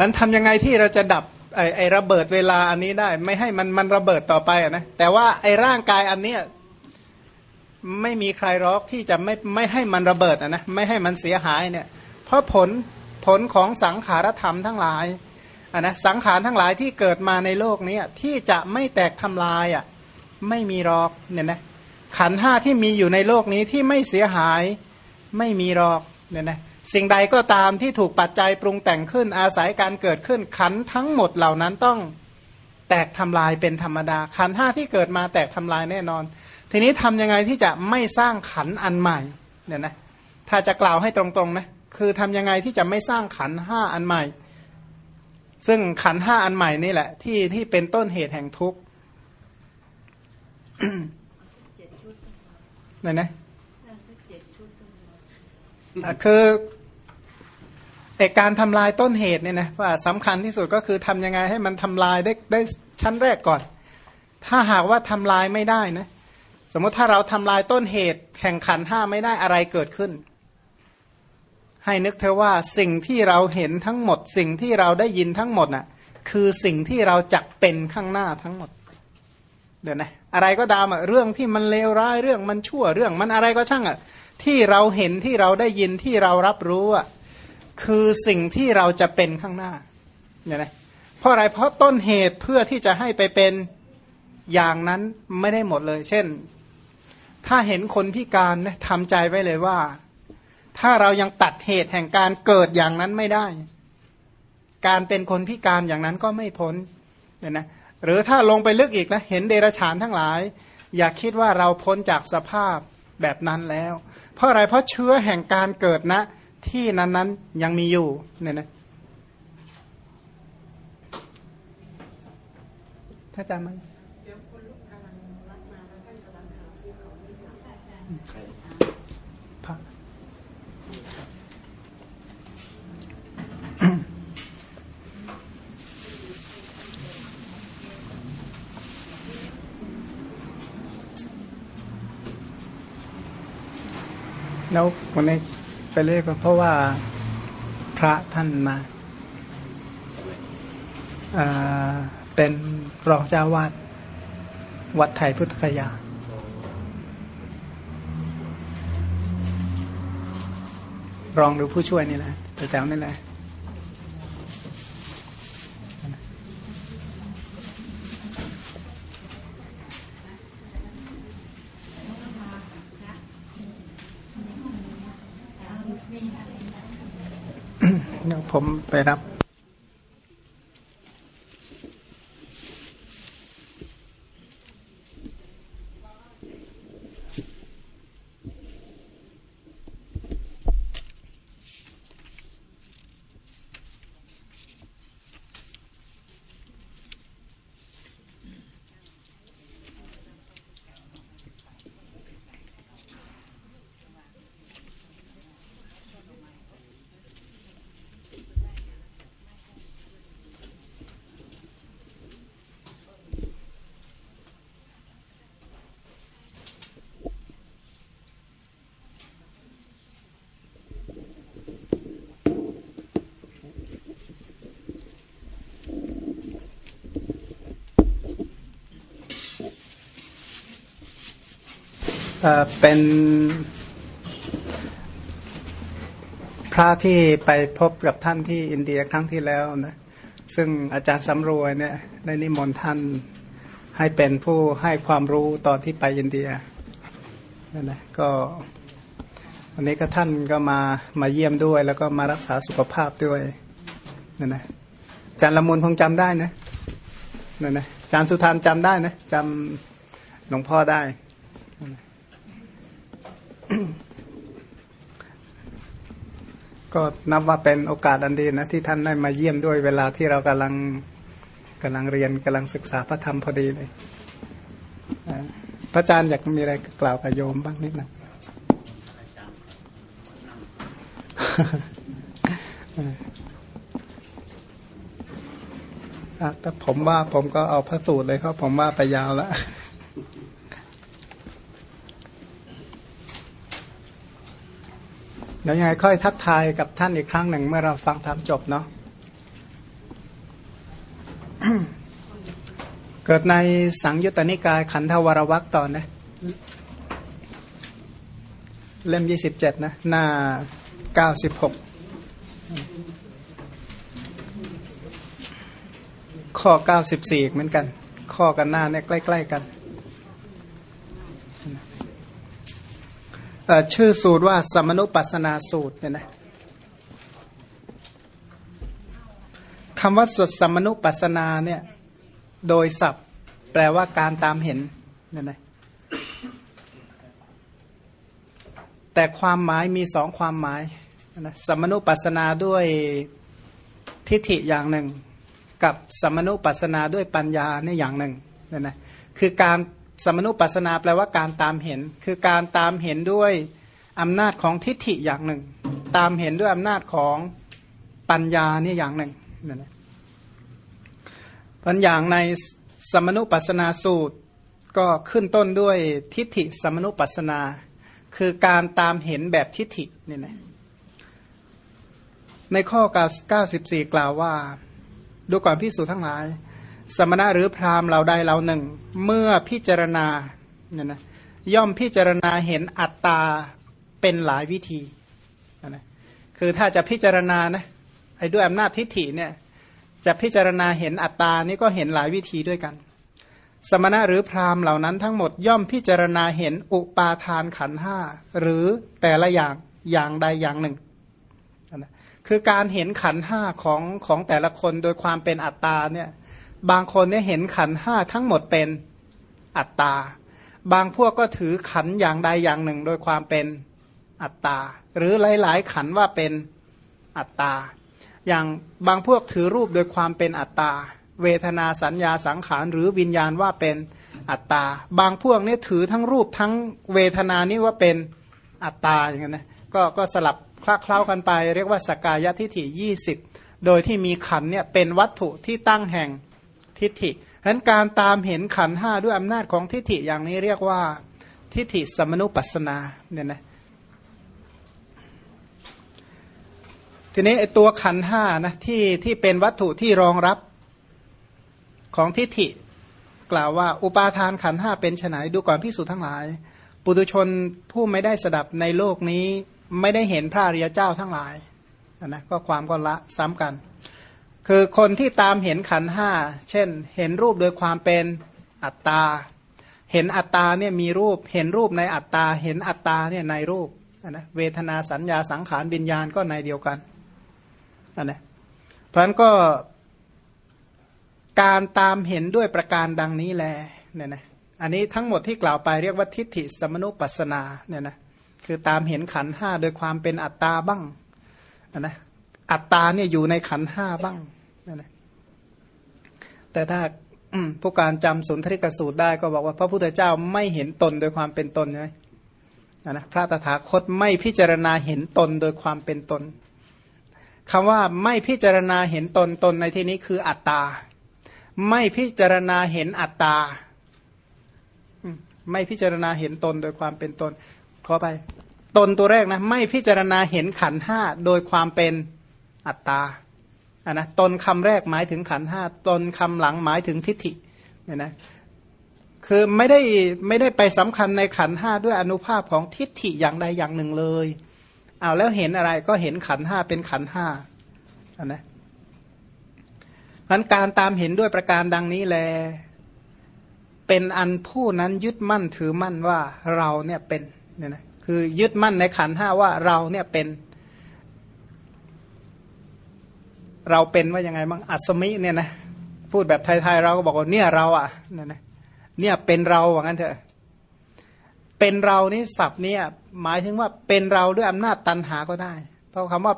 นั้นทำยังไงที่เราจะดับไอไอระเบิดเวลาอันนี้ได้ ไม่ให้มันมันระเบิดต่อไปอะนะแต่ว่าไอร่างกายอันเนี้ยไม่มีใครรอกที่จะไม่ไม่ให้มันระเบิดอะนะไม่ให้มันเสียหายเนี่ย เพราะผลผลของสังขารธรรมทั้งหลายอะนะสังขารทั้งหลายที่เกิดมาในโลกนี้ที่จะไม่แตกทำลายอะไม่มีรอกเนี่ยนะขันห้าที่มีอยู่ในโลกนี้ที่ไม่เสียหายไม่มีรอกเนี่ยนะ สิ่งใดก็ตามที่ถูกปัจจัยปรุงแต่งขึ้นอาศัยการเกิดขึ้นขันทั้งหมดเหล่านั้นต้องแตกทำลายเป็นธรรมดา ขันห้าที่เกิดมาแตกทำลายแน่นอน ทีนี้ทำยังไงที่จะไม่สร้างขันอันใหม่เนี่ยนะถ้าจะกล่าวให้ตรงๆนะคือทำยังไงที่จะไม่สร้างขันห้าอันใหม่ ซึ่งขันห้าอันใหม่นี่แหละ ที่ที่เป็นต้นเหตุแห่งทุกข์นั่นนะคือ แต่การทำลายต้นเหตุเนี่ยนะว่าสำคัญที่สุดก็คือทำยังไงให้มันทำลายได้ได้ชั้นแรกก่อน ถ้าหากว่าทำลายไม่ได้นะสมมติถ้าเราทำลายต้นเหตุแข่งขันห้าไม่ได้อะไรเกิดขึ้น ให้นึกเธอว่าสิ่งที่เราเห็นทั้งหมด สิ่งที่เราได้ยินทั้งหมดน่ะ คือสิ่งที่เราจักเป็นข้างหน้าทั้งหมด เดี๋ยวนะอะไรก็ตามอะเรื่องที่มันเลวร้ายเรื่องมันชั่วเรื่อง มันอะไรก็ช่างอะที่เราเห็นที่เราได้ยินที่เรารับรู้อะ คือสิ่งที่เราจะเป็นข้างหน้าเนี่ยนะเพราะอะไรเพราะต้นเหตุเพื่อที่จะให้ไปเป็นอย่างนั้นไม่ได้หมดเลย เช่น ถ้าเห็นคนพิการนะทำใจไว้เลยว่า ถ้าเรายังตัดเหตุแห่งการเกิดอย่างนั้นไม่ได้ การเป็นคนพิการอย่างนั้นก็ไม่พ้นเนี่ยนะหรือถ้าลงไปลึกอีกนะเห็นเดรัจฉานทั้งหลาย อย่าคิดว่าเราพ้นจากสภาพแบบนั้นแล้ว เพราะอะไรเพราะเชื้อแห่งการเกิดนะ ที่นั้นๆยังมีอยู่เนี่ยนะถ้าจำมันพักแล้ววันนี้ ไปเรียกเพราะว่าพระท่านมาเป็นรองเจ้าวาดวัดไทยพุทธคยา รองหรือผู้ช่วยนี่แหละแต่แถวนี่แหละเดี๋ยว ผมไปรับ เป็นพระที่ไปพบกับท่านที่อินเดียครั้งที่แล้วนะซึ่งอาจารย์สำรวยเนี่ยได้นิมนต์ท่านให้เป็นผู้ให้ความรู้ตอนที่ไปอินเดียนั่นนะก็วันนี้ก็ท่านก็มามาเยี่ยมด้วย แล้วก็มารักษาสุขภาพด้วยนั่นนะอาจารย์ละมุนคงจำได้นะนั่นนะอาจารย์สุธานจำได้นะจำหลวงพ่อได้ ก็นับว่าเป็นโอกาสอันดีนะที่ท่านได้มาเยี่ยมด้วยเวลาที่เรากำลังกำลังเรียนกำลังศึกษาพระธรรมพอดีเลยพระอาจารย์อยากมีอะไรกล่าวกับโยมบ้างนิดหนึ่งแต่ผมว่าผมก็เอาพระสูตรเลยครับผมว่าไปยาวแล้ว ดี๋ยวยังไงค่อยทักทายกับท่านอีกครั้งหนึ่งเมื่อเราฟังธรรมจบเนาะเกิดในสังยุตตนิกายขันธวรวักตอนนะเล่มยี่สิบเจ็ดนะ หน้าเก้าสิบหกข้อเก้าสิบสี่เหมือนกัน ข้อกันหน้าเนี่ยใกล้ ๆ กัน ชื่อสูตรว่าสมนุปัสนาสูตรเนี่ยนะคำว่าสุดสมนุปัสนาเนี่ยโดยศัพท์แปลว่าการตามเห็นเนี่ยนะแต่ความหมายมีสองความหมายนะสมนุปัสนาด้วยทิฏฐิอย่างหนึ่ง กับสมนุปัสนาด้วยปัญญาเนี่ยอย่างหนึ่งเนี่ยนะคือการ สมนุปัสนาแปลว่าการตามเห็น คือการตามเห็นด้วยอำนาจของทิฏฐิอย่างหนึ่ง ตามเห็นด้วยอำนาจของปัญญาเนี่ยอย่างหนึ่งเนี่นะพันอย่างในสมนุปัสนาสูตรก็ขึ้นต้นด้วยทิฏฐิสมนุปัสนา คือการตามเห็นแบบทิฏฐินี่นะในข้อ 94 กล่าวว่า ดูก่อนพิสูจทั้งหลาย สมณะหรือพราหมณ์เราใดเราหนึ่ง เมื่อพิจารณาเนี่ยนะย่อมพิจารณาเห็นอัตตาเป็นหลายวิธีนะคือถ้าจะพิจารณานะไอ้ด้วยอำนาจทิฏฐิเนี่ยจะพิจารณาเห็นอัตตานี่ก็เห็นหลายวิธีด้วยกัน สมณะหรือพราหมณ์เหล่านั้นทั้งหมดย่อมพิจารณาเห็นอุปาทานขันห้าหรือแต่ละอย่างอย่างใดอย่างหนึ่งนะคือการเห็นขันห้าของของแต่ละคนโดยความเป็นอัตตาเนี่ย บางคนเนี่ยเห็นขันห้าทั้งหมดเป็นอัตตา บางพวกก็ถือขันอย่างใดอย่างหนึ่ง โดยความเป็นอัตตา หรือหลาย ๆ ขันว่าเป็นอัตตา อย่างบางพวกถือรูปโดยความเป็นอัตตา เวทนาสัญญาสังขารหรือวิญญาณว่าเป็นอัตตา บางพวกเนี่ยถือทั้งรูปทั้งเวทนานี่ว่าเป็นอัตตาอย่างนั้นนะก็ก็สลับคลาเคล้ากันไป เรียกว่าสกายทิฏฐิยี่สิบโดยที่มีขันเนี่ยเป็นวัตถุที่ตั้งแห่ง ทิฏฐิฉะนั้นการตามเห็นขันห้าด้วยอำนาจของทิฏฐิอย่างนี้เรียกว่า ทิฏฐิสมนุปัสนาเนี่ยนะทีนี้ไอตัวขันห้านะที่ที่เป็นวัตถุที่รองรับของทิฏฐิ กล่าวว่า อุปาทานขันห้าเป็นไฉนดูก่อนพิสูจน์ทั้งหลาย ปุถุชนผู้ไม่ได้สดับในโลกนี้ ไม่ได้เห็นพระอริยเจ้าทั้งหลายนะก็ความก็ละซ้ำกัน คือคนที่ตามเห็นขันห้า เช่น เห็นรูปโดยความเป็นอัตตา เห็นอัตตาเนี่ยมีรูป เห็นรูปในอัตตา เห็นอัตตาเนี่ยในรูปนะเวทนาสัญญาสังขารบิญญาณก็ในเดียวกันอันนะเพราะนั้นก็การตามเห็นด้วยประการดังนี้แลเนี่ยนะอันนี้ทั้งหมดที่กล่าวไปเรียกว่าทิฏฐิสมนุปัสนาเนี่ยนะคือตามเห็นขันห้าโดยความเป็นอัตตาบ้างอันนะ อัตตาเนี่ยอยู่ในขันห้าบ้างนี่ยนะแต่ถ้าผู้การจำสุนทริกสูตรได้ก็บอกว่าพระพุทธเจ้าไม่เห็นตนโดยความเป็นตนใช่ไหมนะพระตถาคตไม่พิจารณาเห็นตนโดยความเป็นตนคำว่าไม่พิจารณาเห็นตนตนในที่นี้คืออัตตา ไม่พิจารณาเห็นอัตตา ไม่พิจารณาเห็นตนโดยความเป็นตนขอไป ตนตัวแรกนะ ไม่พิจารณาเห็นขันห้าโดยความเป็น อัตตาอะนะตนคำแรกหมายถึงขันห้าตนคำหลังหมายถึงทิฏฐิเนี่ยนะคือไม่ได้ไม่ได้ไปสำคัญในขันห้าด้วยอนุภาพของทิฏฐิอย่างใดอย่างหนึ่งเลยเอาแล้วเห็นอะไรก็เห็นขันห้าเป็นขันห้าอันนะนั้นการตามเห็นด้วยประการดังนี้แล เป็นอันผู้นั้นยึดมั่นถือมั่นว่าเราเนี่ยเป็นเนี่ยนะคือยึดมั่นในขันห้าว่าเราเนี่ยเป็น เราเป็นว่ายังไงบ้างอัศมิเนี่ยนะพูดแบบไทยๆเราก็บอกว่าเนี่ยเราอะเนี่ยนะเนี่ยเป็นเราว่างั้นเถอะเป็นเรานี่ศัพท์เนี่ยหมายถึงว่าเป็นเราด้วยอำนาจตันหาก็ได้ เพราะคำว่า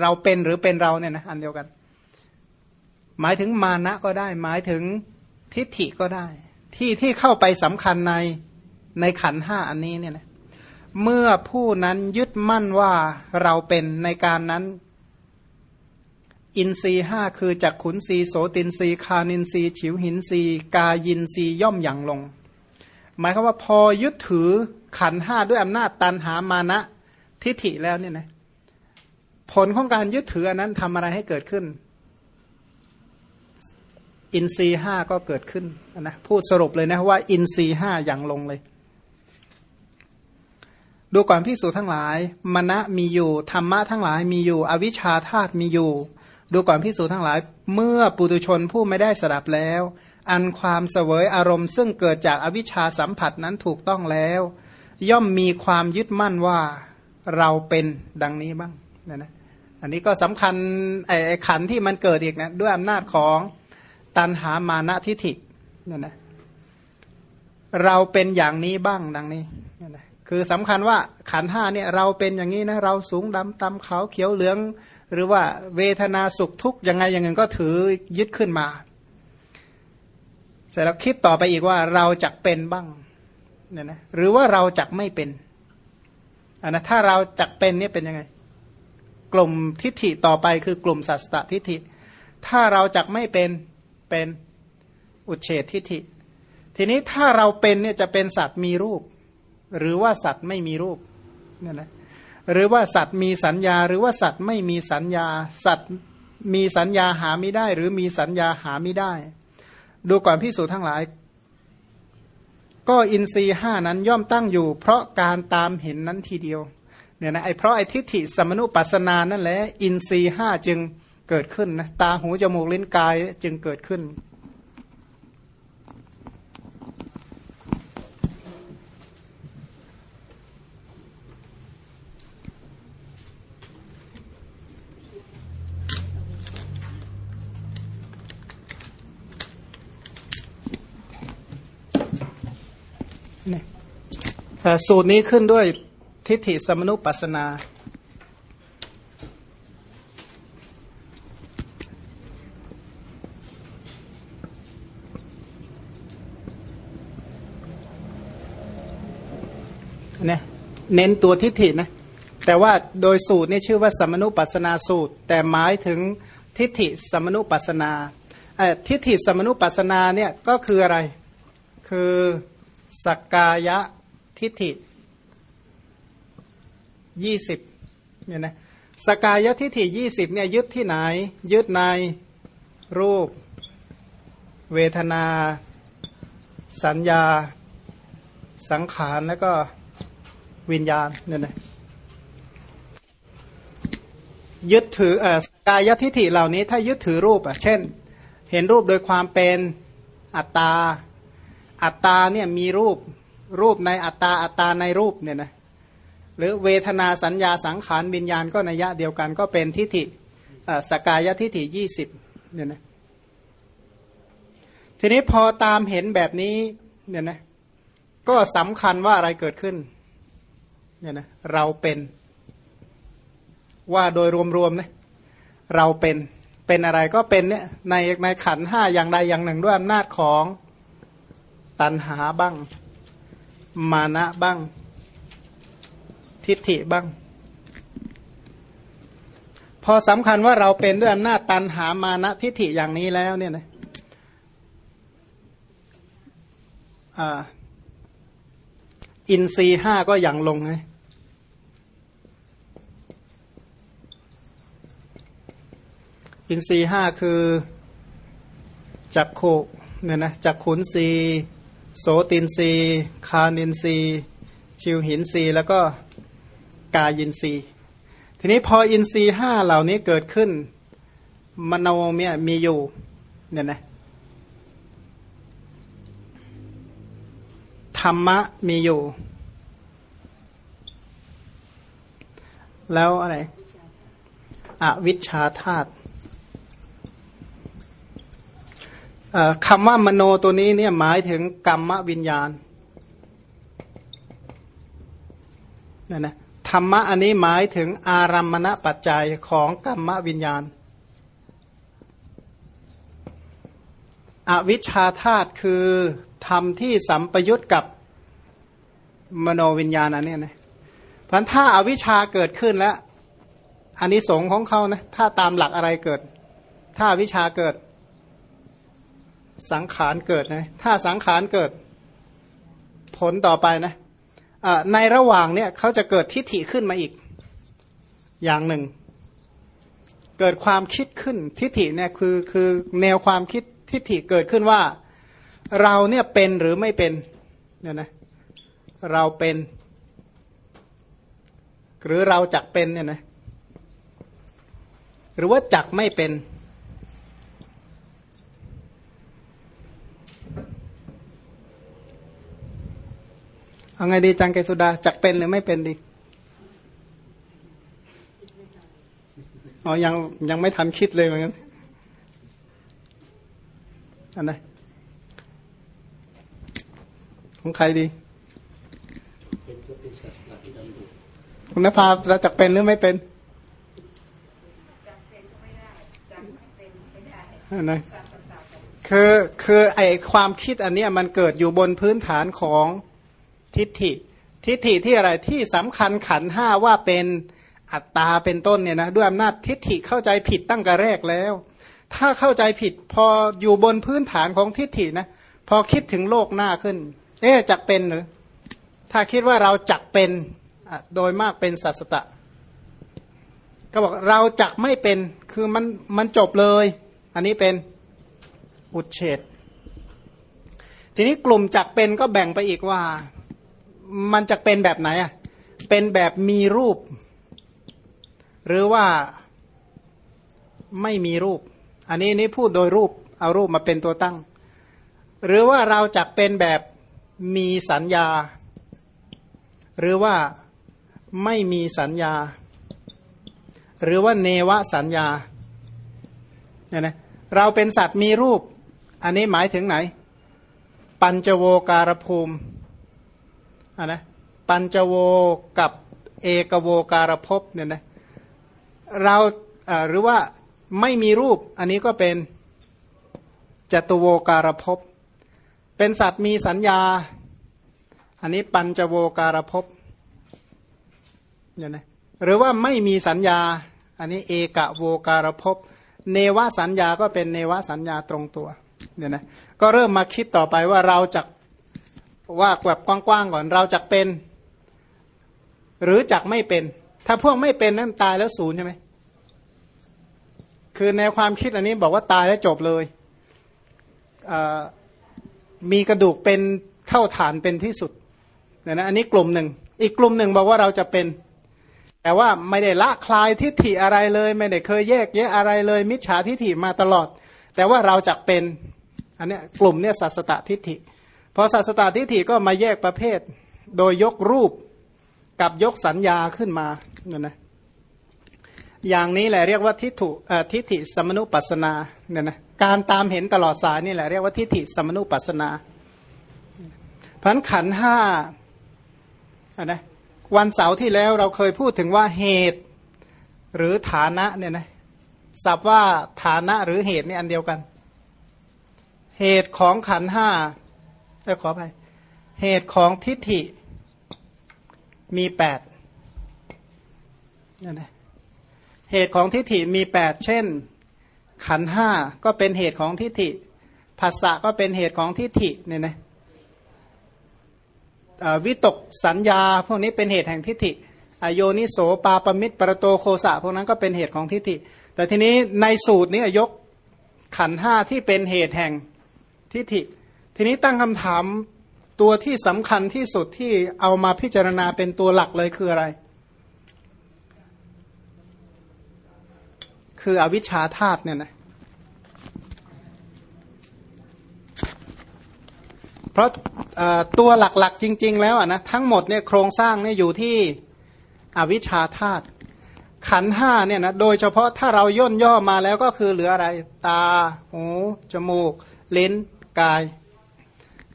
เราเป็นหรือเป็นเราเนี่ยนะอันเดียวกัน หมายถึงมานะก็ได้ หมายถึงทิฏฐิก็ได้ ที่ที่เข้าไปสำคัญในในขันห้าอันนี้เนี่ยนะเมื่อผู้นั้นยึดมั่นว่าเราเป็นในการนั้น อินทรีห้าคือจักขุนรีโสตินรีคานินรีฉิวหินรีกายินรีย่อมอย่างลง หมายความว่าพอยึดถือขันห้าด้วยอำนาจตันหามานะทิฐิแล้วเนี่ยนะผลของการยึดถืออันนั้นทำอะไรให้เกิดขึ้น อินทรีห้าก็เกิดขึ้นนะพูดสรุปเลยนะว่า อินทรีห้าอย่างลงเลย ดูก่อนพิสูจทั้งหลายมณะมีอยู่ธรรมะทั้งหลายมีอยู่ อวิชชาธาตุมีอยู่ ดูก่อนพิสูจทั้งหลาย เมื่อปุตุชนผู้ไม่ได้สดับแล้ว อันความเสวยอารมณ์ซึ่งเกิดจากอวิชชาสัมผัสนั้นถูกต้องแล้ว ย่อมมีความยึดมั่นว่าเราเป็นดังนี้บ้างนะนะอันนี้ก็สำคัญไอ้ขันที่มันเกิดอีกนะด้วยอำนาจของตันหามานะทิฐินั่นนะเราเป็นอย่างนี้บ้างดังนี้ คือสำคัญว่าขันห้าเนี่ยเราเป็นอย่างนี้นะเราสูงดำตำขาวเขียวเหลือง หรือว่าเวทนาสุขทุกข์ยังไงอย่างเงินก็ถือยึดขึ้นมา เสร็จแล้วคิดต่อไปอีกว่าเราจะเป็นบ้างเนี่ยนะหรือว่าเราจะไม่เป็นอันนะถ้าเราจะเป็นเนี่ยเป็นยังไง กลุ่มทิฏฐิต่อไปคือกลุ่มสัสตทิฏฐิ ถ้าเราจะไม่เป็นเป็นอุเฉททิฏฐิ ทีนี้ถ้าเราเป็นเนี่ยจะเป็นสัตว์มีรูป หรือว่าสัตว์ไม่มีรูปเนี่ยนะหรือว่าสัตว์มีสัญญา หรือว่าสัตว์ไม่มีสัญญา สัตว์มีสัญญาหาไม่ได้ หรือมีสัญญาหาไม่ได้ ดูก่อนพิสูจทั้งหลาย ก็อินทรีห้านั้นย่อมตั้งอยู่ เพราะการตามเห็นนั้นทีเดียวเนี่ยนะไอเพราะไอทิฏฐิสมนุปัสสนานั่นแหละอินทรีห้าจึงเกิดขึ้นนะตาหูจมูกลิ้นกายจึงเกิดขึ้น สูตรนี้ขึ้นด้วยทิฏฐิสมนุปัสนา เนี่ยเน้นตัวทิฏฐินะ แต่ว่าโดยสูตรนี่ชื่อว่าสมนุปัสนาสูตร แต่หมายถึงทิฏฐิสมนุปัสนาทิฏฐิสมนุปัสนาเนี่ยก็คืออะไร คือสักกายะ ทิฏฐิยี่สิบเนี่ยนะสกายทิฏฐิยี่สิบเนี่ยยึดที่ไหน ยึดในรูป เวทนา สัญญา สังขารแล้วก็วิญญาณเนี่ยนะยึดถือเอ่อกายทิฏฐิเหล่านี้ถ้ายึดถือรูปอะเช่น เห็นรูปโดยความเป็นอัตตา อัตตาเนี่ยมีรูป รูปในอัตตาอัตตาในรูปเนี่ยนะหรือเวทนาสัญญาสังขารวิญญาณก็ในยะเดียวกัน ก็เป็นทิฏฐิสกายทิฏฐิยี่สิบเนี่ยนะทีนี้พอตามเห็นแบบนี้เนี่ยนะก็สำคัญว่าอะไรเกิดขึ้นเนี่ยนะเราเป็น ว่าโดยรวมๆนะเราเป็นเป็นอะไรก็เป็นเนี่ยในในขันห้าอย่างใดอย่างหนึ่งด้วยอำนาจของตันหาบ้าง มานะบ้าง ทิฏฐิบ้าง พอสำคัญว่าเราเป็นด้วยอำนาจตันหามานะทิฏฐิอย่างนี้แล้วเนี่ยนะอินทรีย์ห้าก็หยั่งลงไงอินทรีย์ห้าคือจักขุเนี่ยนะจักขุนทรีย์ โสตินทรีย์ฆานินทรีย์ชิวหินทรีย์แล้วก็กายินทรีย์ทีนี้พออินทรีย์ห้าเหล่านี้เกิดขึ้น มโนเมียมีอยู่เนี่ยนะธรรมะมีอยู่ แล้วอะไรอวิชชาธาตุ คำว่ามโนตัวนี้เนี่ยหมายถึงกรรมวิญญาณนั่นนะธรรมะอันนี้หมายถึงอารัมมณปัจจัยของกรรมวิญญาณ อวิชชาธาตุคือธรรมที่สัมปยุตกับมโนวิญญาณอันนี้นะพันถ้าอาวิชชาเกิดขึ้นแล้วอันนี้สงของเขานะถ้าตามหลักอะไรเกิด ถ้าวิชาเกิด สังขารเกิดนะถ้าสังขารเกิดผลต่อไปนะในระหว่างเนี่ยเขาจะเกิดทิฏฐิขึ้นมาอีก อย่างหนึ่ง เกิดความคิดขึ้นทิฏฐิเนี่ยคือคือแนวความคิดทิฏฐิเกิดขึ้นว่า เราเนี่ยเป็นหรือไม่เป็นเนี่ยนะเราเป็น หรือเราจักเป็นเนี่ยนะหรือว่าจักไม่เป็น เอาไงดีจังเกสุดาจักเป็นหรือไม่เป็นดีอ๋อยังยังไม่ทันคิดเลยเหมือนกันอันไหนของใครดีคุณนภาเราจักเป็นหรือไม่เป็นนะคือคือไอความคิดอันนี้มันเกิดอยู่บนพื้นฐานของ ทิฏฐิ ทิฏฐิที่อะไรที่สำคัญขันห้าว่าเป็นอัตตาเป็นต้นเนี่ยนะด้วยอำนาจทิฏฐิเข้าใจผิดตั้งแต่แรกแล้ว ถ้าเข้าใจผิดพออยู่บนพื้นฐานของทิฏฐินะพอคิดถึงโลกหน้าขึ้น เอ๊ะจักเป็นหรือถ้าคิดว่าเราจักเป็นโดยมากเป็นสัสตะ ก็บอกเราจักไม่เป็นคือมันมันจบเลย อันนี้เป็นอุดเฉดทีนี้กลุ่มจักเป็นก็แบ่งไปอีกว่า มันจะเป็นแบบไหนอะเป็นแบบมีรูป หรือว่าไม่มีรูป อันนี้นี่พูดโดยรูป เอารูปมาเป็นตัวตั้ง หรือว่าเราจะเป็นแบบมีสัญญา หรือว่าไม่มีสัญญา หรือว่าเนวสัญญาเนี่ยนะเราเป็นสัตว์มีรูป อันนี้หมายถึงไหน ปัญจโวการภูมิะนะปัญจโวกับเอกโวการภพเนี่ยนะเราหรือว่าไม่มีรูปอันนี้ก็เป็นจตุโวการภพเป็นสัตว์มีสัญญา อันนี้ปัญจโวการภพเนี่ยนะหรือว่าไม่มีสัญญา อันนี้เอกโวการภพเนวสัญญาก็เป็นเนวสัญญาตรงตัวเนี่ยนะก็เริ่มมาคิดต่อไปว่าเราจะ ว่าแบบกว้างๆก่อนเราจะเป็น หรือจักไม่เป็น ถ้าพวกไม่เป็นนั่นตายแล้วศูนย์ใช่ไหมคือในความคิดอันนี้บอกว่าตายแล้วจบเลยมีกระดูกเป็นเท่าฐานเป็นที่สุดเนี่ยนะอันนี้กลุ่มหนึ่ง อีกกลุ่มหนึ่งบอกว่าเราจะเป็น แต่ว่าไม่ได้ละคลายทิฏฐิอะไรเลย ไม่ได้เคยแยกแยะอะไรเลย มิจฉาทิฏฐิมาตลอด แต่ว่าเราจะเป็น อันนี้กลุ่มเนี่ยสัสตทิฏฐิ พอศาสตาทิฏฐิก็มาแยกประเภท โดยยกรูปกับยกสัญญาขึ้นมาเนี่ยนะอย่างนี้แหละเรียกว่าทิฏฐุทิฏฐิสมนุปัสนาเนี่ยนะการตามเห็นตลอดสายนี่แหละเรียกว่าทิฏฐิสมนุปัสนาพันขันห้าอะนะวันเสาร์ที่แล้วเราเคยพูดถึงว่าเหตุหรือฐานะเนี่ยนะสับว่าฐานะหรือเหตุนี่อันเดียวกัน เหตุของขันห้า เออขอไปเหตุของทิฏฐิมีแปดนั่นะเหตุของทิฏฐิมีแปดเช่น ขันห้าก็เป็นเหตุของทิฏฐิภาษะก็เป็นเหตุของทิฏฐิเนี่ยนะวิตกสัญญาพวกนี้เป็นเหตุแห่งทิฏฐิอโยนิโสปาปมิตรปรโตโคสะพวกนั้นก็เป็นเหตุของทิฏฐิ แต่ทีนี้ในสูตรนี้ยกขันห้าที่เป็นเหตุแห่งทิฏฐิ ทีนี้ตั้งคำถามตัวที่สำคัญที่สุดที่เอามาพิจารณาเป็นตัวหลักเลยคืออะไร คืออวิชชาธาตุเนี่ยนะเพราะตัวหลักๆจริง ๆ แล้วนะทั้งหมดเนี่ยโครงสร้างเนี่ยอยู่ที่อวิชชาธาตุขันห้าเนี่ยนะโดยเฉพาะถ้าเราย่นย่อมาแล้วก็คือเหลืออะไร ตา หู จมูก ลิ้น กาย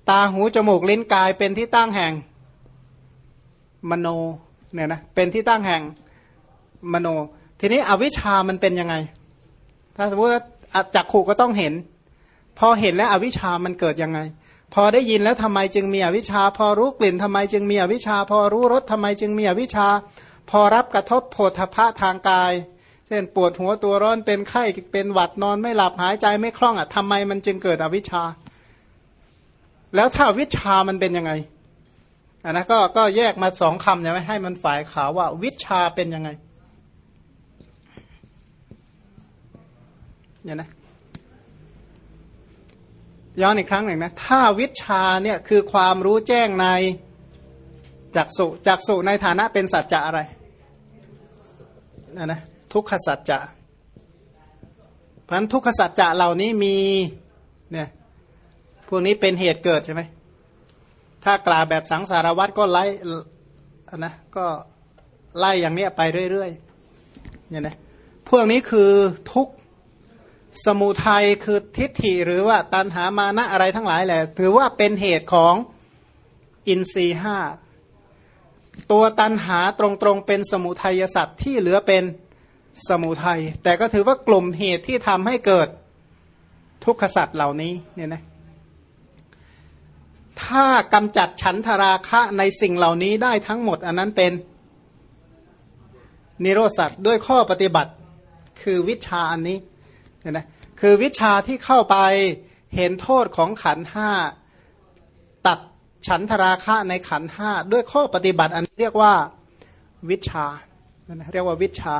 ตาหูจมูกลิ้นกายเป็นที่ตั้งแห่ง มโนเนี่ยนะเป็นที่ตั้งแห่งมโน ทีนี้อวิชามันเป็นยังไง ถ้าสมมติว่าจักขู่ก็ต้องเห็น พอเห็นแล้วอวิชามันเกิดยังไง พอได้ยินแล้วทำไมจึงมีอวิชา พอรู้กลิ่นทำไมจึงมีอวิชา พอรู้รสทำไมจึงมีอวิชา พอรับกระทบโพธพะทางกาย เช่นปวดหัวตัวร้อนเป็นไข้เป็นหวัดนอนไม่หลับหายใจไม่คล่องอะทำไมมันจึงเกิดอวิชชา แล้วถ้าวิชามันเป็นยังไงอันนะก็ก็แยกมาสองคำใช่ไหมให้มันฝ่ายขาวว่าวิชาเป็นยังไงเนี่ยนะย้อนอีกครั้งหนึ่งนะถ้าวิชาเนี่ยคือความรู้แจ้งในจักสุจักสุในฐานะเป็นสัจจะอะไรนะนะทุกขสัจจะเพราะนั้นทุกขสัจจะเหล่านี้มีเนี่ย พวกนี้เป็นเหตุเกิดใช่ไหม ถ้ากล่าวแบบสังสารวัตรก็ไล่นะก็ไล่อย่างเนี้ยไปเรื่อยๆเนี่ยนะพวกนี้คือทุกสมุทัยคือทิฏฐิหรือว่าตันหามานะอะไรทั้งหลายแหละถือว่าเป็นเหตุของอินทรีห้าตัวตันหาตรงๆเป็นสมุทัยสัตว์ที่เหลือเป็นสมุทัยแต่ก็ถือว่ากลุ่มเหตุที่ทำให้เกิดทุกขสัตว์เหล่านี้เนี่ยนะ ถ้ากำจัดฉันทราคะในสิ่งเหล่านี้ได้ทั้งหมด อันนั้นเป็นนิโรสัตว์ด้วยข้อปฏิบัติ คือวิชาอันนี้เนี่ยนะคือวิชาที่เข้าไปเห็นโทษของขันห้าตัดฉันทราคะในขันห้าด้วยข้อปฏิบัติ อันเรียกว่าวิชาเรียกว่าวิชา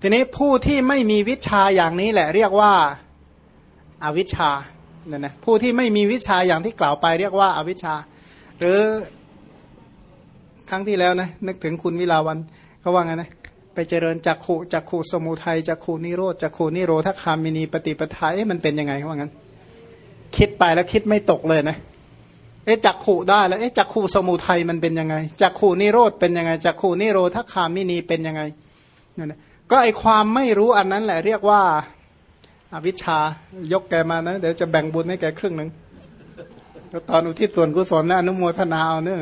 ทีนี้ผู้ที่ไม่มีวิชาอย่างนี้แหละ เรียกว่าอาวิชา เนี่ยนะผู้ที่ไม่มีวิชาอย่างที่กล่าวไปเรียกว่าอาวิชา หรือครั้งที่แล้วนะนึกถึงคุณวิลาวันเขาว่าไงนะไปเจริญจักขูจักขูสมุทัยจักขูนิโรธจักขูนิโรธคามินีปฏิปทาเอ๊ะมันเป็นยังไงเขาว่างั้น คิดไปแล้วคิดไม่ตกเลยนะเอ๊ะจักขูได้แล้วเอ๊ะจักขูสมุทัยมันเป็นยังไงจักขูนิโรธเป็นยังไงจักขูนิโรธคามินีเป็นยังไงนั่นะก็ไอความไม่รู้อันนั้นแหละเรียกว่า อวิชายกแกมานะ เดี๋ยวจะแบ่งบุญให้แกครึ่งหนึ่งตอนอุทิศส่วนกุศลนะอนุโมทนาเอาเนอะ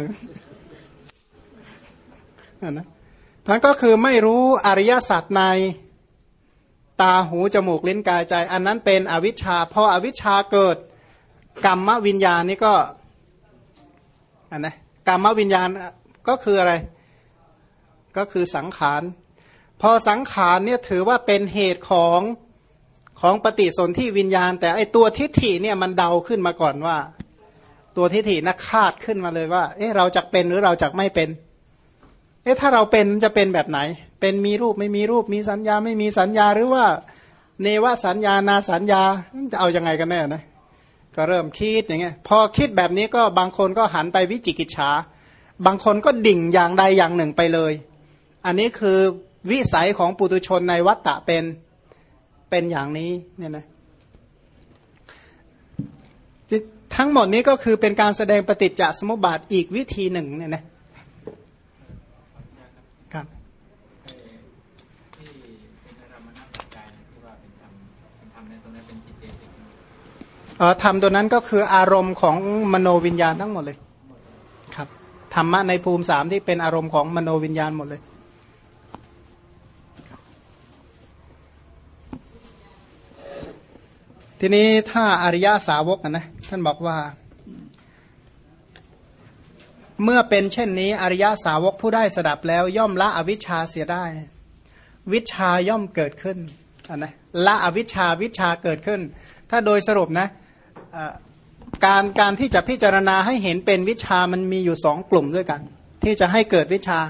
นะทั้นก็คือไม่รู้อริยสัจในตาหูจมูกลิ้นกายใจ อันนั้นเป็นอวิชชาพออวิชชาเกิดกรรมวิญญาณนี่ก็อันนะกรรมวิญญาณก็คืออะไร ก็คือสังขาร พอสังขารเนี่ยถือว่าเป็นเหตุของ ของปฏิสนธิวิญญาณ แต่ไอตัวทิฏฐิเนี่ยมันเดาขึ้นมาก่อนว่า ตัวทิฏฐินักคาดขึ้นมาเลยว่า เอ๊ะเราจะเป็นหรือเราจะไม่เป็น เอ๊ะถ้าเราเป็นจะเป็นแบบไหน เป็นมีรูปไม่มีรูปมีสัญญาไม่มีสัญญาหรือว่า เนวสัญญานาสัญญาจะเอาอยัางไงกันแน่นะก็เริ่มคิดอย่างเงี้ยพอคิดแบบนี้ก็บางคนก็หันไปวิจิกิจฉาบางคนก็ดิ่งอย่างใดอย่างหนึ่งไปเลย อันนี้คือวิสัยของปุตุชนในวัตตะเป็น เป็นอย่างนี้เนี่ยนะทั้งหมดนี้ก็คือเป็นการแสดงปฏิจจสมุปบาทอีกวิธีหนึ่งเนี่ยนะครับเออธรรมตัวนั้นก็คืออารมณ์ของมโนวิญญาณทั้งหมดเลย ครับธรรมะในภูมิสามที่เป็นอารมณ์ของมโนวิญญาณหมดเลย ทีนี้ถ้าอริยาสาวกนะท่านบอกว่า เมื่อเป็นเช่นนี้ อริยาสาวกผู้ได้สดับแล้ว ย่อมละอวิชชาเสียได้ วิชาย่อมเกิดขึ้นนะละอวิชชาวิชาเกิดขึ้น ถ้าโดยสรุปนะการการที่จะพิจารณาให้เห็นเป็นวิชามันมีอยู่สองกลุ่มด้วยกัน ที่จะให้เกิดวิชา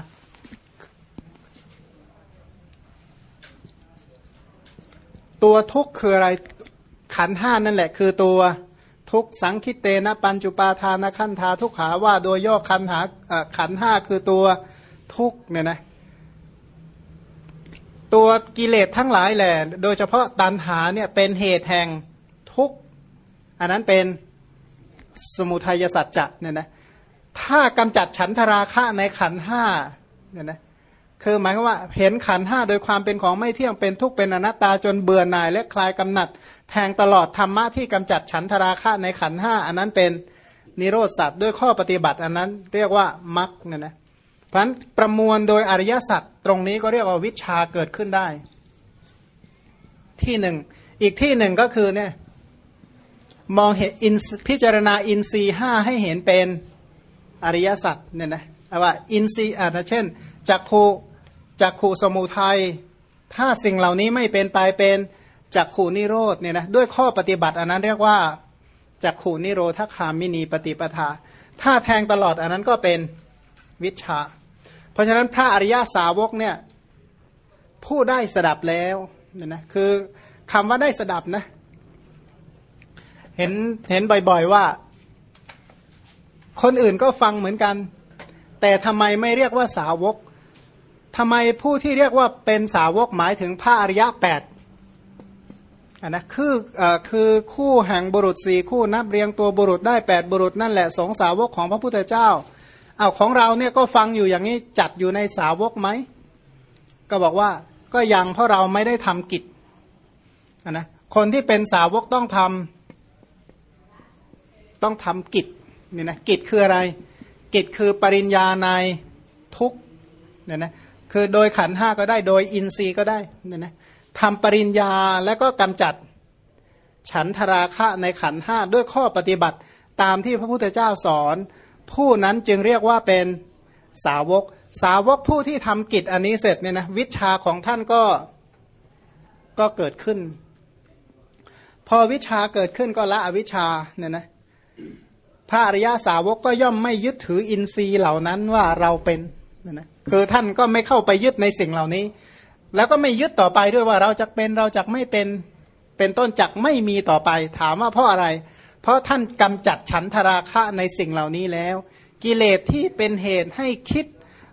ตัวทุกข์คืออะไร ขันห้านั่นแหละคือตัวทุกสังคิเตนะปัญจุปาทานขันธาทุกขาว่าโดยย่อขันหาขันห้าคือตัวทุกเนี่ยนะตัวกิเลสทั้งหลายแหละโดยเฉพาะตันหาเนี่ยเป็นเหตุแห่งทุกอันนั้นเป็นสมุทัยสัจจะเนี่ยนะถ้ากำจัดฉันทราคะในขันห้าเนี่ยนะ คือหมายความว่าเห็นขันห้าโดยความเป็นของไม่เที่ยงเป็นทุกข์เป็นอนัตตาจนเบื่อหน่ายและคลายกำหนัด แทงตลอดธรรมะที่กำจัดฉันทราคะในขันห้าอันนั้นเป็นนิโรธสัตว์ด้วยข้อปฏิบัติอันนั้นเรียกว่ามักเนี่ยนะเพราะนั้นประมวลโดยอริยสัจตรงนี้ก็เรียกว่าวิชาเกิดขึ้นได้ ที่หนึ่งอีกที่หนึ่งก็คือเนี่ยมองเห็นอินพิจารณาอินทรีห้าให้เห็นเป็นอริยสัจเนี่ยนะว่าอินทรีย์อ่าเช่นจักขู จักขูสมุทัยถ้าสิ่งเหล่านี้ไม่เป็นไปเป็นจักขูนิโรธเนี่ยนะด้วยข้อปฏิบัติอันนั้นเรียกว่าจักขูนิโรธคามินีปฏิปทา ถ้าแทงตลอดอันนั้นก็เป็นวิชา เพราะฉะนั้นพระอริยาสาวกเนี่ยผู้ได้สดับแล้วเนี่ยนะคือคำว่าได้สดับนะเห็นเห็นบ่อยๆว่า คนอื่นก็ฟังเหมือนกัน แต่ทำไมไม่เรียกว่าสาวก ทำไมผู้ที่เรียกว่าเป็นสาวกหมายถึงพระอริยะแปดอันนะคืออคือคู่แห่งบุรุษสี่คู่นับเรียงตัวบุรุษได้แปดบุรุษนั่นแหละสงสาวกของพระพุทธเจ้าเอาของเราเนี่ยก็ฟังอยู่อย่างนี้จัดอยู่ในสาวกไหมก็บอกว่าก็ยังเพราะเราไม่ได้ทำกิจนะคนที่เป็นสาวกต้องทำต้องทำกิจเนี่ยนะกิจคืออะไร กิจคือปริญญาในทุกเนี่ยนะ คือโดยขันห้าก็ได้โดยอินทรีย์ก็ได้เนี่ยนะทำปริญญาแล้วก็กำจัดฉันทราคะในขันห้าด้วยข้อปฏิบัติตามที่พระพุทธเจ้าสอน ผู้นั้นจึงเรียกว่าเป็นสาวก สาวกผู้ที่ทำกิจอันนี้เสร็จเนี่ยนะวิชาของท่านก็ก็เกิดขึ้น พอวิชาเกิดขึ้นก็ละอวิชาเนี่ยนะพระอริยาสาวกก็ย่อมไม่ยึดถืออินทรีย์เหล่านั้นว่าเราเป็นเนี่ยนะ คือท่านก็ไม่เข้าไปยึดในสิ่งเหล่านี้ แล้วก็ไม่ยึดต่อไปด้วยว่าเราจะเป็นเราจะไม่เป็นเป็นต้นจักไม่มีต่อไป ถามว่าเพราะอะไร เพราะท่านกำจัดฉันทราคะในสิ่งเหล่านี้แล้ว กิเลสที่เป็นเหตุให้คิด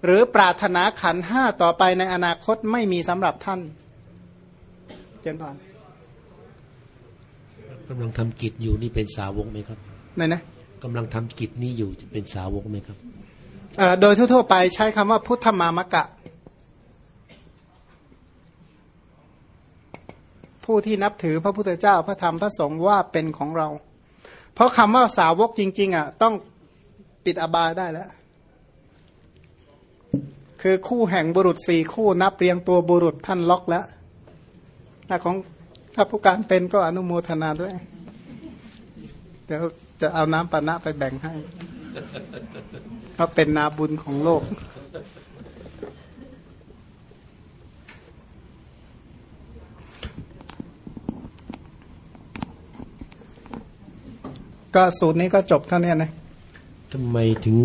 หรือปรารถนาขันห้าต่อไปในอนาคตไม่มีสำหรับท่านเจนพานกำลังทำกิจอยู่นี่เป็นสาวกไหมครับไหนนะกำลังทำกิจนี้อยู่จะเป็นสาวกไหมครับ โดยทั่วๆไปใช้คำว่าพุทธมามะกะ ผู้ที่นับถือพระพุทธเจ้าพระธรรมพระสงฆ์ว่าเป็นของเรา เพราะคำว่าสาวกจริง ๆอะต้องปิดอบายได้แล้ว คือคู่แห่งบุรุษสี่คู่นับเรียงตัวบุรุษท่านล็อกแล้วถ้าของถ้าผู้การเป็นก็อนุโมทนาด้วย เดี๋ยวจะเอาน้ำปานะไปแบ่งให้ ก็เป็นนาบุญของโลก ก็สูตรนี้ก็จบเท่านี้นะทำไมถึง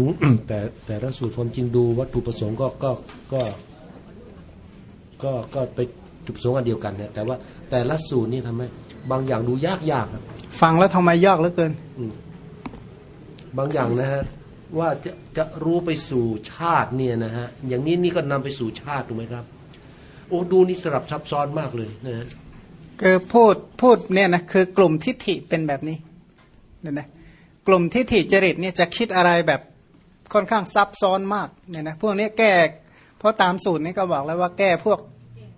แต่แต่ละสูตรความจริงดูวัตถุประสงค์ก็ก็ก็ก็ก็ไปจุดประสงค์อันเดียวกันเนี่ยแต่ว่าแต่ละสูตรนี่ทำไมบางอย่างดูยากยากครับ ฟังแล้วทำไมยากเหลือเกินบางอย่างนะฮะ ว่าจะจะรู้ไปสู่ชาติเนี่ยนะฮะอย่างนี้นี่ก็นำไปสู่ชาติถูกไหมครับ โอ้ดูนี่สลับซับซ้อนมากเลยนะฮะคือพูดพูดเนี่ยนะคือกลุ่มทิฏฐิเป็นแบบนี้เนี่ยนะกลุ่มทิฏฐิจริตเนี่ยจะคิดอะไรแบบค่อนข้างซับซ้อนมากเนี่ยนะพวกนี้แก้เพราะตามสูตรนี้ก็บอกแล้วว่าแก้พวก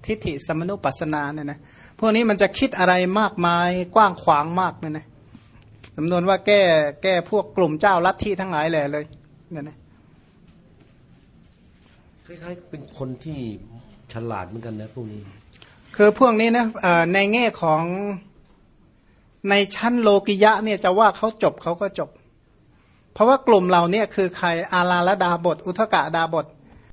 ทิฏฐิสมนุปัสนาเนี่ยนะพวกนี้มันจะคิดอะไรมากมายกว้างขวางมากเนี่ยนะ สำนวนว่าแก้แก้พวกกลุ่มเจ้าลัทธิทั้งหลายแหล่เลยเนี่ยนะคล้ายๆเป็นคนที่ฉลาดเหมือนกันนะพวกนี้ คือพวกนี้นะในแง่ของในชั้นโลกิยะเนี่ยจะว่าเขาจบเขาก็จบ เพราะว่ากลุ่มเราเนี่ยคือใครอาลาลดาบท อุทกะดาบท